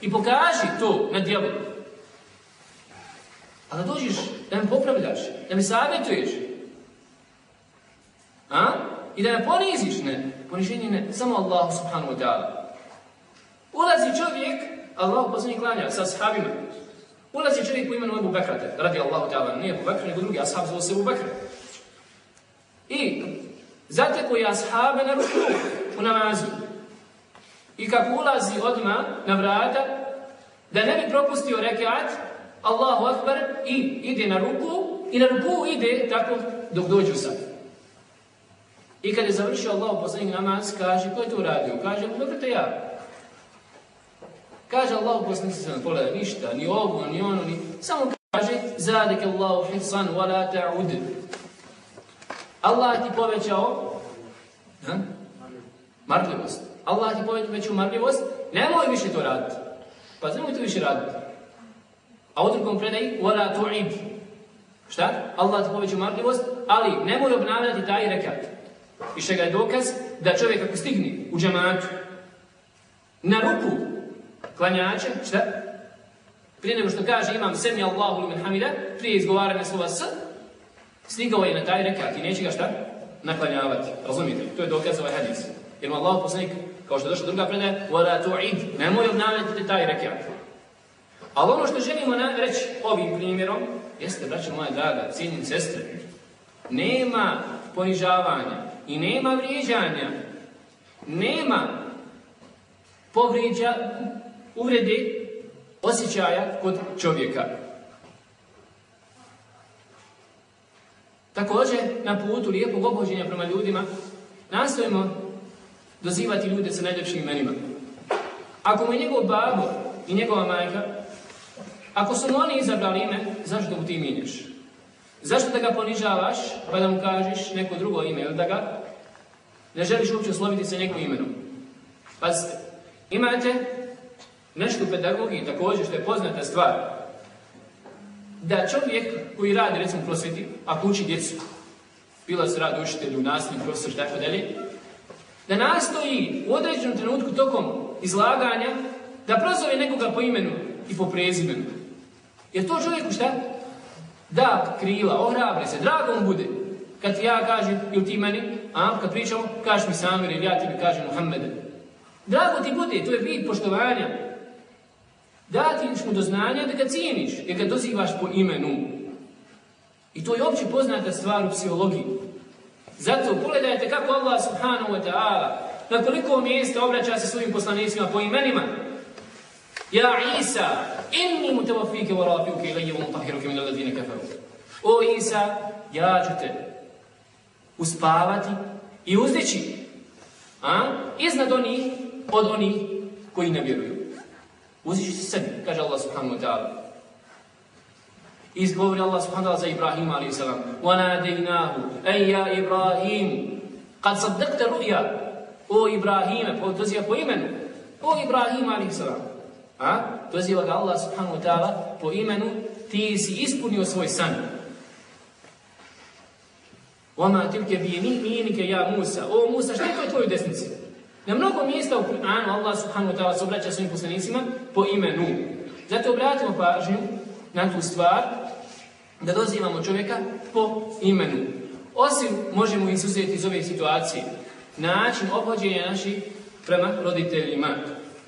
I pokaži to na djelu. A da dođeš, da me popravljaš, da me savjetuješ. A? I da me poniziš, ne. Poniženje ne, samo Allah subhanahu wa ta'ala. Ulazi čovjek, Allah poslanik klanja sa sahabima. Ulazi čovjek po imenu Ebu Bekrate, radi Allahu ta'ala, nije Ebu Bekra, nego drugi ashab zove se Ebu Bekra. I Zateko je ashabe na ruku u namazu. I kako ulazi odmah na vrata, da ne bi propustio rekat, Allahu Akbar, i ide na ruku, i na ruku ide tako dok dođu sad. I kad je završio Allah poslanik namaz, kaže, ko je to uradio? Kaže, dobro te ja. Kaže Allah poslanik ne pogleda ništa, ni ovo, ni ono, ni... Samo kaže, zadeke Allahu hifsan, wa la ta'ud. Allah ti povećao marljivost. Allah ti povećao marljivost, nemoj više to raditi. Pa nemoj to više raditi. A u drugom predaji, wa la tu'id. Šta? Allah ti povećao marljivost, ali nemoj obnavljati taj rekat. I što ga je dokaz da čovjek ako stigne u džamatu na ruku klanjače, šta? Prije nego što kaže imam semi Allahu limen hamida, prije izgovaranja slova s, stigao je na taj rekat i neće ga šta? Naklanjavati. Razumite? To je dokaz ovaj hadis. Jer mu Allah poslanik, kao što je došla druga predaja, وَلَا تُعِدْ Nemoj obnavljati taj rekat. Ali ono što želimo reći ovim primjerom, jeste, braćo moja draga, cijenim sestre, nema ponižavanja i nema vrijeđanja, nema povrijeđa, uvrede, osjećaja kod čovjeka. Također, na putu lijepog obhođenja prema ljudima, nastojimo dozivati ljude sa najljepšim imenima. Ako mu je njegov babo i njegova majka, ako su mu oni izabrali ime, zašto mu ti minješ? Zašto da ga ponižavaš, pa da mu kažeš neko drugo ime, ili da ga ne želiš uopće osloviti sa njegovim imenom? Pazite, imate nešto u pedagogiji također što je poznata stvar, da čovjek koji radi, recimo prosvjeti, ako uči djecu, bilo se radi učitelju, nastavnik, profesor, tako dalje, da nastoji u određenom trenutku tokom izlaganja da prozove nekoga po imenu i po prezimenu. Jer to čovjeku šta? Da krila, ohrabre se, drago mu bude. Kad ti ja kažem, ili ti meni, a kad pričamo, kažeš mi Samir ili ja tebi kažem Muhammede. Drago ti bude, to je bit poštovanja. Dati mu do znanja da ga cijeniš, jer ga dozivaš po imenu. I to je opće poznata stvar u psihologiji. Zato pogledajte kako Allah subhanahu wa ta'ala na koliko mjesta obraća se svojim poslanicima po imenima. Ja Isa, inni wa rafiuke ilaje wa mutahiruke min alladine kafaru. O Isa, ja ću te uspavati i uzdići a? iznad onih od onih koji ne vjeruju. Uzdići se sebi, kaže Allah subhanahu wa ta'ala. Izgovori Allah subhanahu wa ta'ala za Ibrahima a.s. وَنَادَيْنَاهُ أَيْ يَا إِبْرَاهِيمُ قَدْ صَدَّقْتَ رُؤْيَا O Ibrahime, doziva po imenu. O Ibrahima a.s. A? Doziva ga Allah subhanahu wa ta'ala po imenu ti si ispunio svoj san. وَمَا تِلْكَ بِيَمِينِكَ يَا Musa O Musa, što je to tvojoj desnici? Na mnogo mjesta u Kur'anu Allah subhanahu wa ta'ala se obraća svojim poslanicima po imenu. Zato obratimo pažnju na tu stvar da dozivamo čovjeka po imenu. Osim možemo izuzeti iz ove situacije način obhođenja naših prema roditeljima.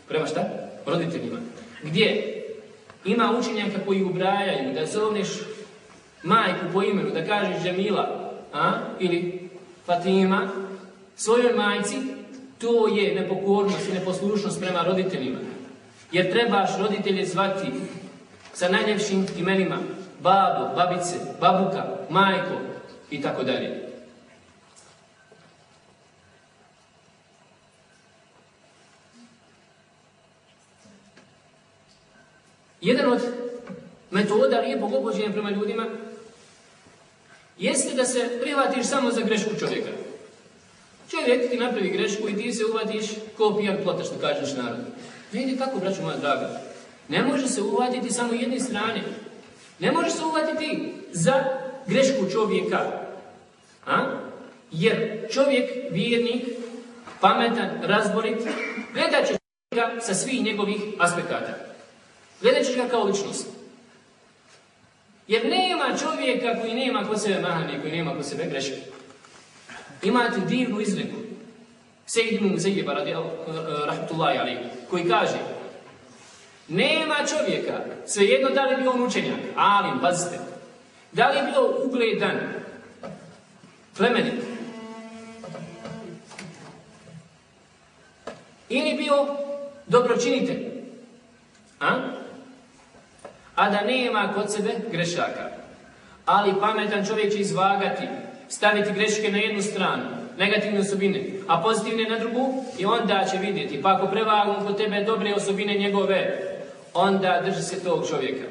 Prema šta? Roditeljima. Gdje ima učenjaka koji ubrajaju da zovneš majku po imenu, da kažeš Džemila a? ili Fatima svojoj majci, to je nepokornost i neposlušnost prema roditeljima. Jer trebaš roditelje zvati sa najljepšim imenima babo, babice, babuka, majko i tako dalje. Jedan od metoda lijepog opođenja prema ljudima jeste da se prihvatiš samo za grešku čovjeka. Čovjek ti napravi grešku i ti se uvatiš ko pijan plota što kažeš narodu. Ne ide tako, braću moja draga. Ne može se uvatiti samo jedne strane. Ne može se uvatiti za grešku čovjeka. A? Jer čovjek, vjernik, pametan, razborit, gledat će ga sa svih njegovih aspekata. Gledat ćeš ga kao ličnost. Jer nema čovjeka koji nema kod sebe mahane, koji nema kod sebe greške. Imate divnu izreku. Sejid ibn Musayyib, rahmatullahi alaihi, koji kaže nema čovjeka, svejedno da li bio on učenjak, ali, pazite, da li je bio ugledan, plemenit, ili bio dobročinitelj, a? a da nema kod sebe grešaka. Ali pametan čovjek će izvagati, staviti greške na jednu stranu, negativne osobine, a pozitivne na drugu i onda će vidjeti. Pa ako prevagnu kod tebe dobre osobine njegove, onda drži se tog čovjeka.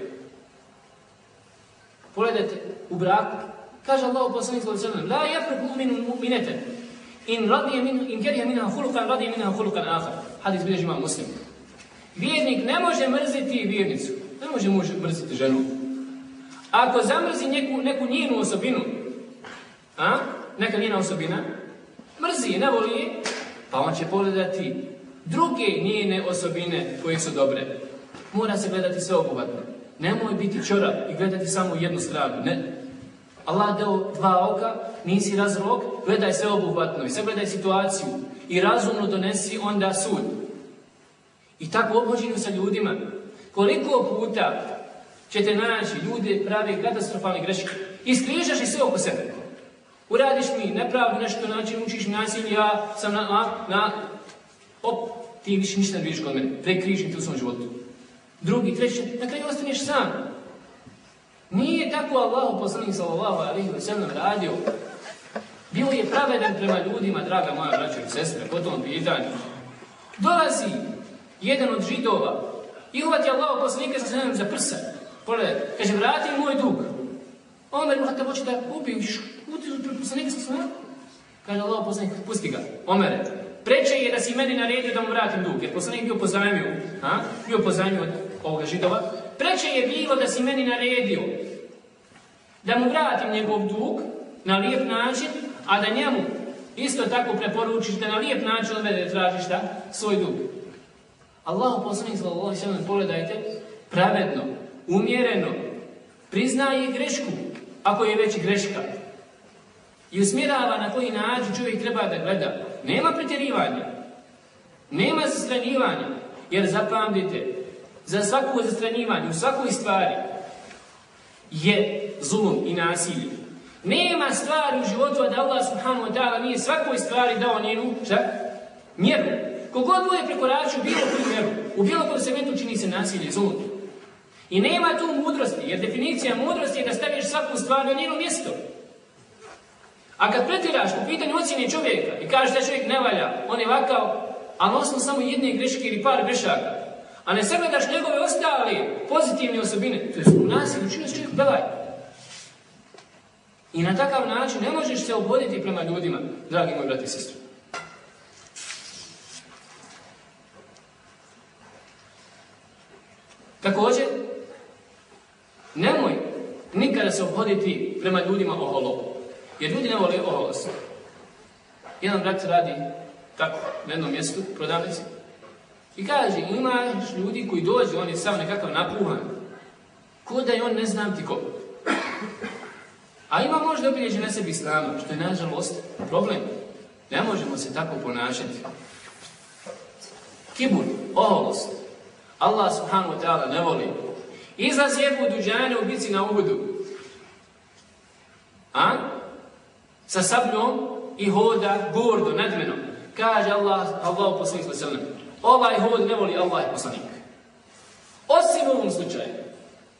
Pogledajte, u braku, kaže Allah u poslanicu sallam, la jafruk mu'minu mu'minete, in radije min, in kerija minha hulukan, radije minha hulukan ahar. Hadis bilježi ima muslim. Vjernik ne može mrziti vjernicu, ne može mrziti ženu. Ako zamrzi neku, neku njenu osobinu, a, neka njena osobina, mrzi, ne voli pa on će pogledati druge njene osobine koje su dobre. Mora se gledati sve obuhvatno. Nemoj biti čora i gledati samo jednu stranu. Ne. Allah dao dva oka, nisi razrok, gledaj sve obuhvatno i sve gledaj situaciju i razumno donesi onda sud. I tako obhođenju sa ljudima. Koliko puta ćete naći ljude prave katastrofalne greške. Iskrižaš i sve oko sebe. Uradiš mi nepravdu nešto, način učiš nasilje, ja sam na, na, na op, ti više ništa ne vidiš kod mene, prekrižim ti u svom životu. Drugi, treći, na kraju ostaneš sam. Nije tako Allah poslanik sallallahu alaihi wa sallam radio. Bio je pravedan prema ljudima, draga moja braća i sestre, po tom pitanju. Dolazi jedan od židova i uvati Allah poslanika sa za prsa. Pogledaj, kaže, vrati moj dug. Omer mu hata hoće da kupi, uti poslanika sa sallam. Kaže Allah poslanik, pusti ga. Omere, preče je da si meni naredio da mu vratim dug, jer poslanik bio pozajmio, a? bio pozajmio od ovoga židova. Preče je bilo da si meni naredio da mu vratim njegov dug na lijep način, a da njemu isto tako preporučiš da na lijep način odvede tražiš da svoj dug. Allahu poslanik sallallahu alejhi pogledajte pravedno, umjereno priznaje grešku ako je već greška i usmjerava na koji način čovjek treba da gleda. Nema pretjerivanja, nema zastranjivanja, jer zapamtite, za svako zastranjivanje u svakoj stvari je zulum i nasilje. Nema stvari u životu da Allah subhanahu wa ta'ala nije svakoj stvari dao njenu šta? mjeru. Kogod bude prekoračio bilo koju mjeru, u bilo kojem segmentu čini se nasilje zulum. I nema tu mudrosti, jer definicija mudrosti je da staviš svaku stvar na njeno mjesto. A kad pretiraš po pitanju ocjene čovjeka i kažeš da čovjek ne valja, on je vakao, ali osnov samo jedne greške ili par grešaka, a ne sagledaš njegove ostale pozitivne osobine, to je u nasilju, čini se čovjek belaj. I na takav način ne možeš se obhoditi prema ljudima, dragi moji brati i sestri. Također, nemoj nikada se obhoditi prema ljudima oholo. Jer ljudi ne vole oholost. Jedan brat radi tako na jednom mjestu, prodavnici, i kaže, imaš ljudi koji dođu, on je sam nekakav napuhan, ko da je on ne znam ti ko. A ima možda obilježi na sebi islama, što je nažalost problem. Ne možemo se tako ponašati. Kibur, oholost. Allah subhanahu wa ta'ala ne voli. Izlaz je duđane u bici na uvodu. A? Sa sabljom i hoda gordo, nadmenom. Kaže Allah, Allah poslanik ovaj hod ne voli Allah poslanik. Osim u ovom slučaju.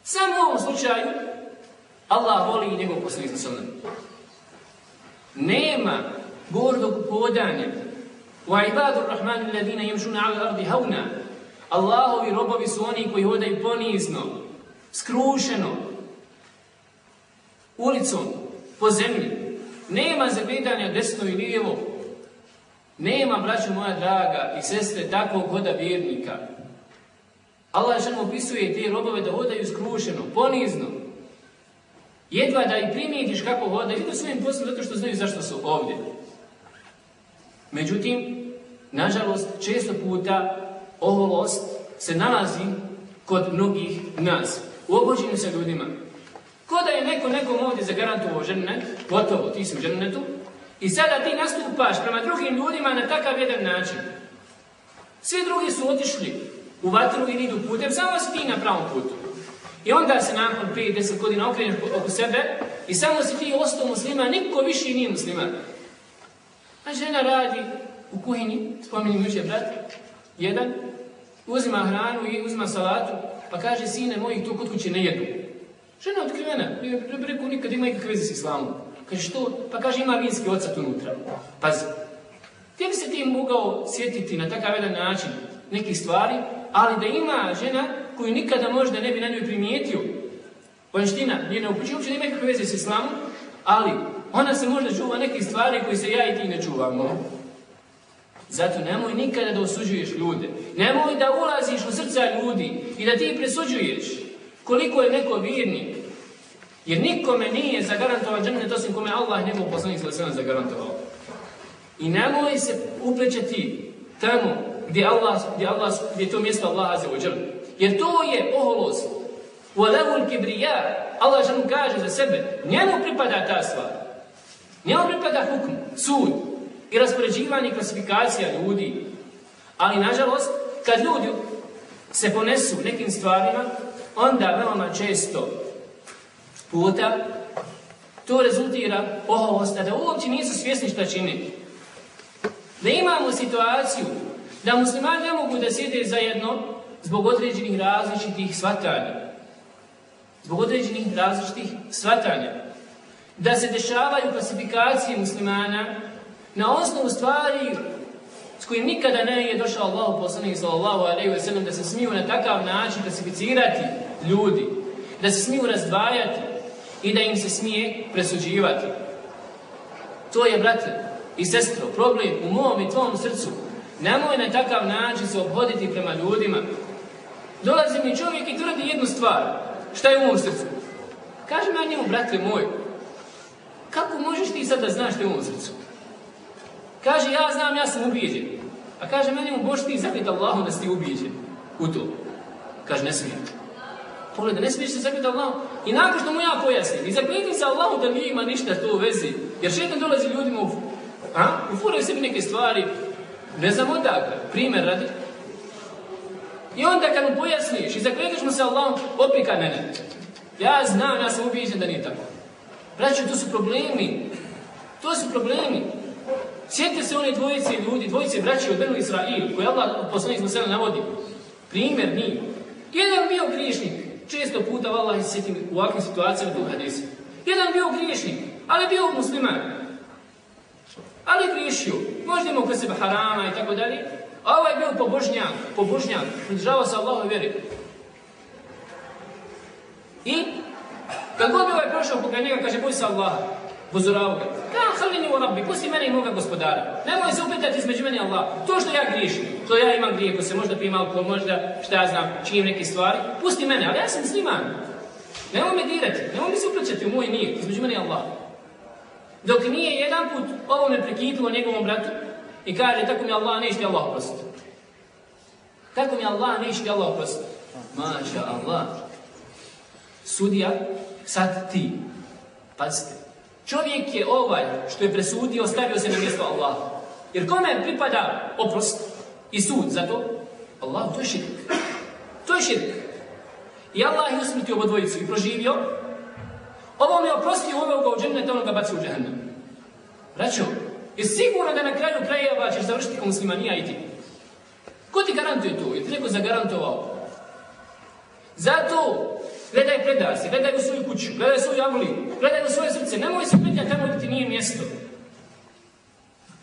Samo u ovom slučaju Allah voli i njegov poslanik. Nema gordog hodanja. Wa ibadu rahmanu alladhina yamshuna 'ala al-ardi hawna. Allahovi robovi su oni koji hodaju ponizno, skrušeno, ulicom, po zemlji. Nema zagledanja desno i lijevo. Nema, braćo moja draga i sestre, takvog hoda vjernika. Allah žena opisuje te robove da hodaju skrušeno, ponizno. Jedva da i primijetiš kako hodaju, idu svojim poslom zato što znaju zašto su ovdje. Međutim, nažalost, često puta oholost se nalazi kod mnogih nas. U obođenju sa ljudima. Ko da je neko nekom ovdje zagarantovao žennet, gotovo, ti si u žennetu, i sada ti nastupaš prema drugim ljudima na takav jedan način. Svi drugi su otišli u vatru i idu putem, samo si ti na pravom putu. I onda se nakon 5-10 godina okreneš oko sebe i samo si ti ostao muslima, niko više nije muslima. A žena radi u kuhinji, spominjem jučer brat, jedan, uzima hranu i uzima salatu, pa kaže, sine mojih to kod kuće ne jedu. Žena otkrivena, ne rekao nikad ima ikakve veze s islamom. Kaže, što? Pa kaže, ima vinski ocat unutra. Pazi. Gdje bi se ti mogao sjetiti na takav jedan način nekih stvari, ali da ima žena koju nikada možda ne bi na njoj primijetio. Vanština, njena upući uopće nema kakve veze s islamom, ali ona se možda čuva nekih stvari koji se ja i ti ne čuvamo. Zato nemoj nikada da osuđuješ ljude. Nemoj da ulaziš u srca ljudi i da ti presuđuješ koliko je neko vjernik Jer nikome nije zagarantovan džennet osim kome Allah njegov poslanik sallallahu zagarantovao. I nemoj se uplećati tamo gdje Allah gdje Allah gdje to mjesto Allah azza Jer to je oholost. alevul kibriya. Allah žanu kaže za sebe, njemu pripada ta stvar. Njemu pripada hukm, sud i raspoređivanje klasifikacija ljudi. Ali, nažalost, kad ljudi se ponesu nekim stvarima, onda veoma često puta to rezultira oholost, da uopće nisu svjesni šta čini. Da imamo situaciju da muslimani ne mogu da sjede zajedno zbog određenih različitih svatanja. Zbog određenih različitih svatanja. Da se dešavaju klasifikacije muslimana na osnovu stvari s kojim nikada ne je došao Allah poslanik sallallahu alaihi wa sallam da se smiju na takav način klasificirati ljudi, da se smiju razdvajati i da im se smije presuđivati. To je, brate i sestro, problem u mom i tvom srcu. Nemoj na takav način se obhoditi prema ljudima. Dolazi mi čovjek i tvrdi jednu stvar. Šta je u mom srcu? Kaže me njemu, brate moj, kako možeš ti sad da znaš što je u mom srcu? Kaže, ja znam, ja sam ubijeđen. A kaže, meni mu možeš ti zapiti Allahu da si ubijeđen u to. Kaže, ne smijem. Pogledaj, ne smiješ se zapiti Allahu. I nakon što mu ja pojasnim, i zakljeti se Allahu da nije ima ništa to u vezi. Jer šetan dolazi ljudima u, a? u sebi neke stvari, ne znam odakle, primjer radi. I onda kad mu pojasniš i zakletiš mu se Allahom, opika mene. Ja znam, ja sam ubijeđen da nije tako. Braćo, to su problemi. To su problemi. Sjetite se one dvojice ljudi, dvojice braći od Benu Israil, koje Allah poslanik smo sve navodi. Primjer nije. Jedan bio griješnik, često puta Allah se u ovakvim situacijama tu hadisi. Jedan bio griješnik, ali bio musliman. Ali griješio. Možda imao kod sebe harama i tako dalje. A ovaj bio pobožnjak, pobožnjak, pridržavao se Allahove vjeri. I kad god bi ovaj prošao pokraj njega, kaže, boj se Allaha. Upozoravao ga. Ka halini u rabbi, pusti mene i moga gospodara. Nemoj se upitati između mene Allah. To što ja griješim, to ja imam grije, ko se možda pima alkohol, možda, šta ja znam, činim neke stvari. Pusti mene, ali ja sam musliman. Nemoj me dirati, nemoj mi se uplaćati u moj nijet, između mene Allah. Dok nije jedan put ovo me prekidilo njegovom bratu i kaže, tako mi Allah neće ti Allah oprostiti. Tako mi Allah neće ti Allah oprostiti. Maša Allah. Sudija, sad ti. Pazite, Čovjek je ovaj što je presudio, stavio se na mjesto Allaha. Jer kome pripada oprost i sud za to? Allah, to je širk. To je širk. I Allah je usmrtio obo dvojicu i proživio. Ovo je oprostio, uveo ga u džennet, ono ga bacio u džahannam. Braćo, je sigurno da na kraju krajeva ćeš završiti kao muslimanija i ti? Ko ti garantuje to? Je ti neko zagarantovao? Zato Gledaj predaj se, gledaj u svoju kuću, gledaj svoju javli, gledaj u svoje srce, nemoj se petljati tamo gdje ti nije mjesto.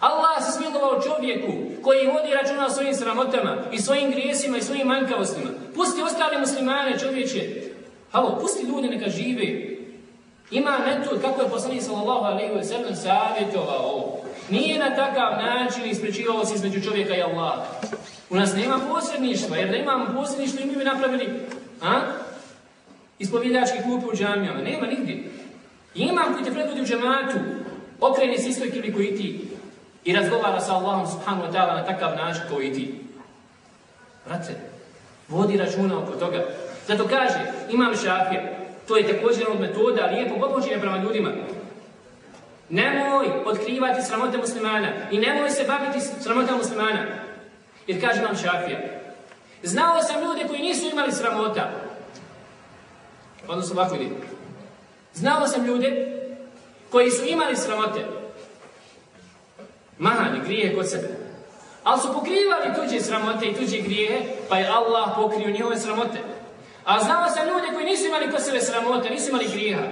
Allah se smilovao čovjeku koji vodi računa o svojim sramotama i svojim grijesima i svojim manjkavostima. Pusti ostale muslimane čovječe. Halo, pusti ljude neka žive. Ima metod kako je poslanik sallallahu alaihi wa sallam savjetovao. Nije na takav način isprečivao se između čovjeka i Allaha. U nas nema posredništva, jer da imamo posredništvo i mi bi napravili a? Ispovjedački klupe u džamijama. Nema nigdje. Imam koji te predvodi u džematu, okrene se istoj kili koji ti i razgovara sa Allahom subhanahu wa ta'ala na takav način koji ti. Brate, vodi računa oko toga. Zato kaže, imam šafija, to je također od metoda lijepo pobođenja prema ljudima. Nemoj otkrivati sramote muslimana i nemoj se baviti sramota muslimana. Jer kaže imam šafija, znao sam ljude koji nisu imali sramota, Odnosno ovako vidi. Znao sam ljude koji su imali sramote. Mahani, grije kod sebe. Ali su pokrivali tuđe sramote i tuđe grijehe, pa je Allah pokrio njihove sramote. A znao sam ljude koji nisu imali kod sebe sramote, nisu imali grijeha.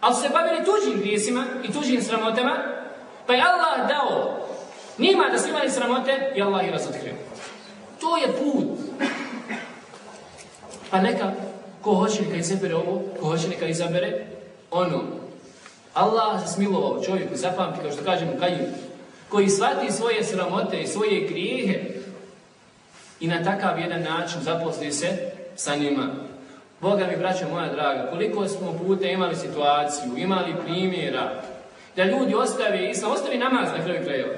Ali su se bavili tuđim grijesima i tuđim sramotama, pa je Allah dao njima da su imali sramote i Allah ih razotkrio. To je put. Pa neka, ko hoće neka izabere ovo, ko hoće neka izabere ono. Allah se smilovao čovjeku, zapamti, kao što kažemo, kajim, koji shvati svoje sramote i svoje grijehe i na takav jedan način zaposli se sa njima. Boga mi, braćo moja draga, koliko smo puta imali situaciju, imali primjera, da ljudi ostave islam, ostavi namaz na kraju krajeva.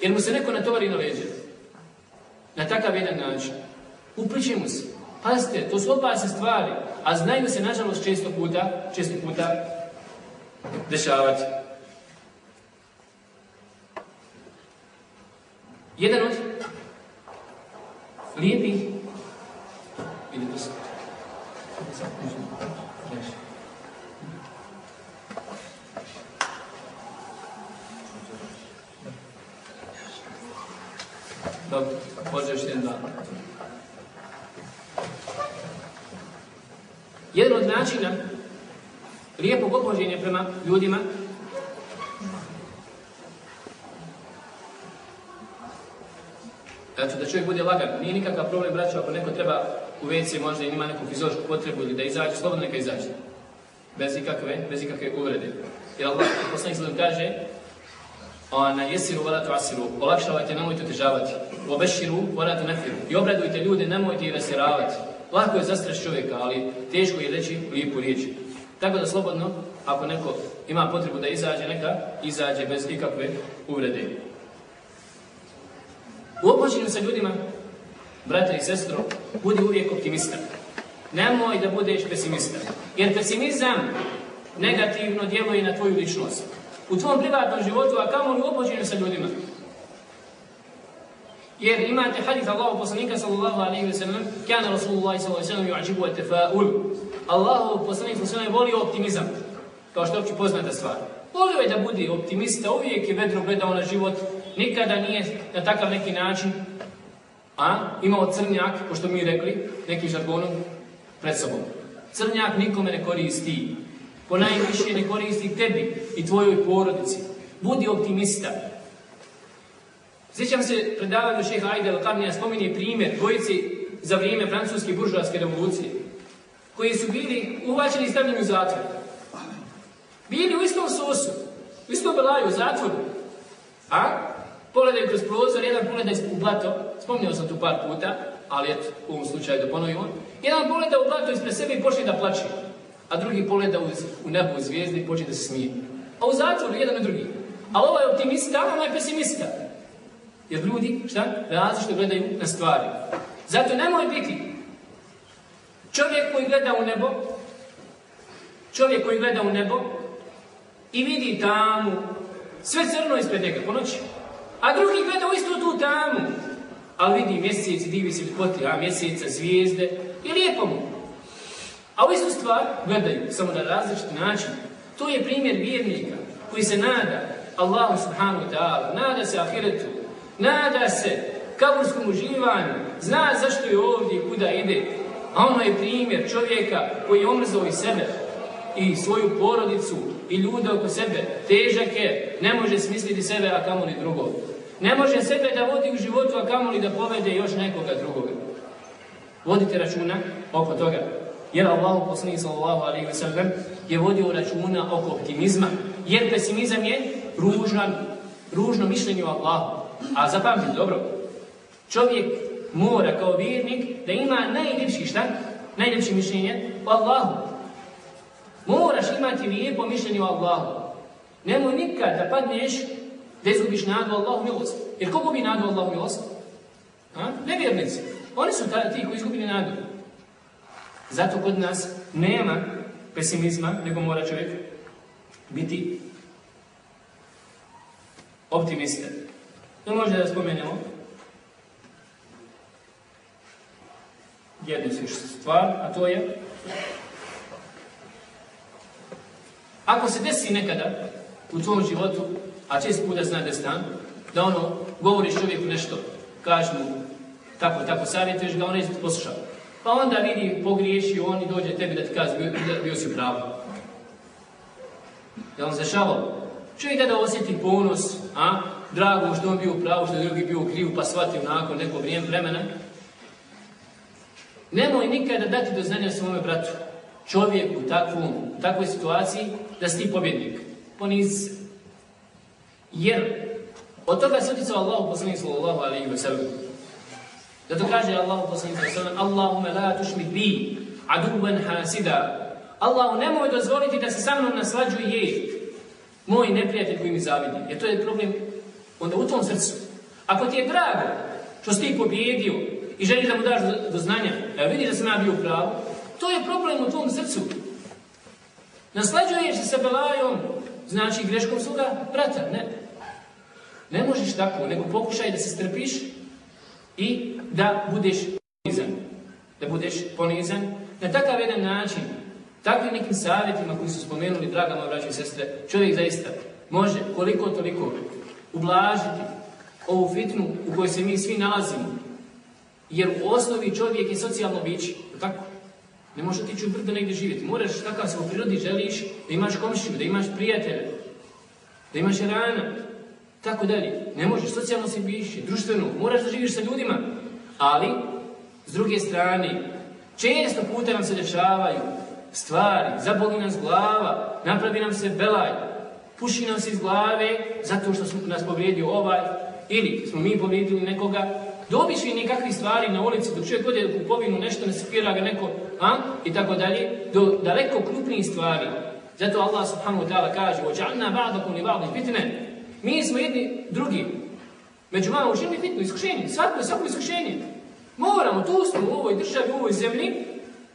Jer mu se neko natovari na leđe. Na takav jedan način. Upriči mu se. Pazite, to su opasne stvari, a znaju se, nažalost, često puta, često puta dešavati. Jedan od lijepih se. Dobro, može još jedan dan. Jedan od načina lijepog opođenja prema ljudima Znači da čovjek bude lagan, nije nikakav problem braćo ako neko treba u WC možda ima neku fiziološku potrebu ili da izađe, slobodno neka izađe. Bez ikakve, bez ikakve uvrede. Jer Allah poslanik sallam kaže ona jesiru volatu asiru, olakšavajte, nemojte otežavati. Obeširu volatu nefiru. I obradujte ljude, nemojte ih rasiravati. Lako je zastraš čovjeka, ali teško je reći lijepu riječ. Tako da slobodno, ako neko ima potrebu da izađe, neka izađe bez ikakve uvrede. U opođenju sa ljudima, brate i sestro, budi uvijek optimista. Nemoj da budeš pesimista. Jer pesimizam negativno djeluje na tvoju ličnost. U tvom privatnom životu, a kamo li u opođenju sa ljudima. Jer imate hadith Allahu poslanika sallallahu alaihi wa sallam, kana Rasulullah sallallahu alaihi wa sallam ju'ađibu etefa'ul. Allahu poslanik sallallahu alaihi volio optimizam, kao što je opće poznata stvar. Volio je da bude optimista, uvijek je vedro gledao na život, nikada nije na takav neki način a imao crnjak, ko što mi rekli, neki žargonom pred sobom. Crnjak nikome ne koristi. Po najviše ne koristi tebi i tvojoj porodici. Budi optimista. Sjećam se predavanju šeha Ajde Al-Karnija spominje primjer dvojici za vrijeme francuske buržovske revolucije koji su bili uvaćeni i stavljeni u zatvor. Bili u istom sosu, u istom belaju, u zatvoru. A pogledaju kroz prozor, jedan pogleda u blato, spominjao sam tu par puta, ali eto, u ovom slučaju da ponovimo. Jedan pogleda u blato ispred sebe i počne da plače, a drugi pogleda u, u nebo u zvijezdi i počne da se smije. A u zatvoru jedan i drugi. A ovaj optimista, je pesimista. Jer ljudi, šta? Različito gledaju na stvari. Zato nemoj biti čovjek koji gleda u nebo, čovjek koji gleda u nebo i vidi tamu, sve crno ispred njega po noći. A drugi gleda u istu tu tamu, ali vidi mjesec, divi se ljepoti, a mjeseca, zvijezde i lijepo mu. A u istu stvar gledaju, samo na različit način. To je primjer vjernika koji se nada Allahu subhanahu wa ta'ala, nada se ahiretu, nada se kaburskom uživanju, zna zašto je ovdje i kuda ide. A ono je primjer čovjeka koji je omrzao i sebe i svoju porodicu i ljude oko sebe. Težak je, ne može smisliti sebe, a kamoli drugog. Ne može sebe da vodi u životu, a kamoli da povede još nekoga drugoga. Vodite računa oko toga. Jer Allah, poslanik sallallahu alaihi wa sallam, je vodio računa oko optimizma. Jer pesimizam je ružan, ružno mišljenje o Allahu. A zapamtite dobro, čovjek mora kao vjernik da ima najljepši šta? Najljepše mišljenje o Allahu. Moraš imati lijepo mišljenje o Allahu. Nemoj nikad da padneš da izgubiš nadu Allahu milost. Jer ko gubi nadu Allahu milost? A? Nevjernici. Oni su ti koji izgubili nadu. Zato kod nas nema pesimizma, nego mora čovjek biti optimista. To može da spomenemo jednu stvar, a to je ako se desi nekada u tvom životu, a čest puta zna da stan, da ono, govoriš čovjeku nešto, kaži mu tako, tako, savjetuješ ga, on neće poslušao. Pa onda vidi, pogriješi on i dođe tebi da ti kaže, bio, bio si pravo. Da vam zašalo? Čovjek tada osjeti ponos, a? Drago što on bio u pravu, što je drugi bio u krivu, pa shvatio nakon neko vrijeme vremena. Nemoj nikada dati do znanja svome bratu, čovjeku u, takvom, u takvoj situaciji, da si ti pobjednik. Ponizi se. Jer od toga se utjecao Allah poslanik sallallahu alaihi wa sallam. Zato kaže Allah poslanik sallallahu alaihi wa sallam Allahume la tušmit bi aduban hasida. Allahu nemoj dozvoliti da se sa mnom naslađuje moj neprijatelj koji mi zavidi. Jer to je problem onda u tom srcu. Ako ti je drago što si ti pobjedio i želiš da mu daš do, znanja, evo vidi da sam ja bio u pravu, to je problem u tvom srcu. Naslađuješ se sa belajom, znači greškom svoga brata. Ne. Ne možeš tako, nego pokušaj da se strpiš i da budeš ponizan. Da budeš ponizan na takav jedan način, takvim nekim savjetima koji su spomenuli, draga moja braća i sestre, čovjek zaista može koliko toliko ublažiti ovu fitnu u kojoj se mi svi nalazimo. Jer u osnovi čovjek je socijalno biće, tako? Ne možeš otići u brdo negdje živjeti. Moraš takav se u prirodi želiš da imaš komšiju, da imaš prijatelja, da imaš rana, tako dalje. Ne možeš, socijalno se biše, društveno, moraš da živiš sa ljudima. Ali, s druge strane, često puta nam se dešavaju stvari, zaboli nas glava, napravi nam se belaj, puši nam se iz glave zato što smo nas povrijedio ovaj, ili smo mi povrijedili nekoga, dobiš i nekakve stvari na ulici, dok čovjek ode u kupovinu, nešto ne sekira ga neko, a? i tako dalje, do daleko krupnijih stvari. Zato Allah subhanahu wa ta'ala kaže وَجَعَلْنَا بَعْدَكُمْ لِبَعْضِ فِتْنَ Mi smo jedni drugi. Među vama učinili fitnu, iskušenje. Svako je svako iskušenje. Moramo, tu smo u ovoj državi, u ovoj zemlji,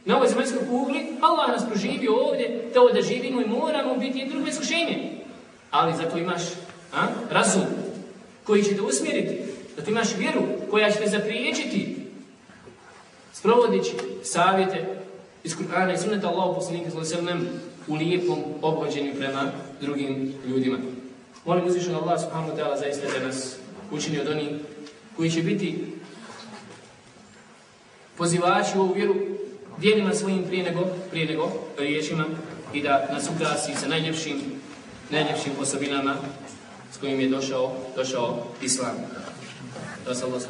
na ovoj zemaljskoj kugli, Allah nas proživio ovdje, to da živimo i moramo biti jedno drugo iskušenje. Ali zato imaš a, razum koji će te usmjeriti, zato imaš vjeru koja će te zapriječiti sprovodići savjete iz Kur'ana i sunneta Allahu poslanika sallallahu u lijepom obhođenju prema drugim ljudima. Molim uzvišen Allah subhanahu ta'ala zaista da nas učini od onih koji će biti pozivači u ovu vjeru dijelima svojim prije nego, prije nego riječima i da nas ukrasi sa najljepšim, najljepšim osobinama s kojim je došao, došao Islam. Da se Allah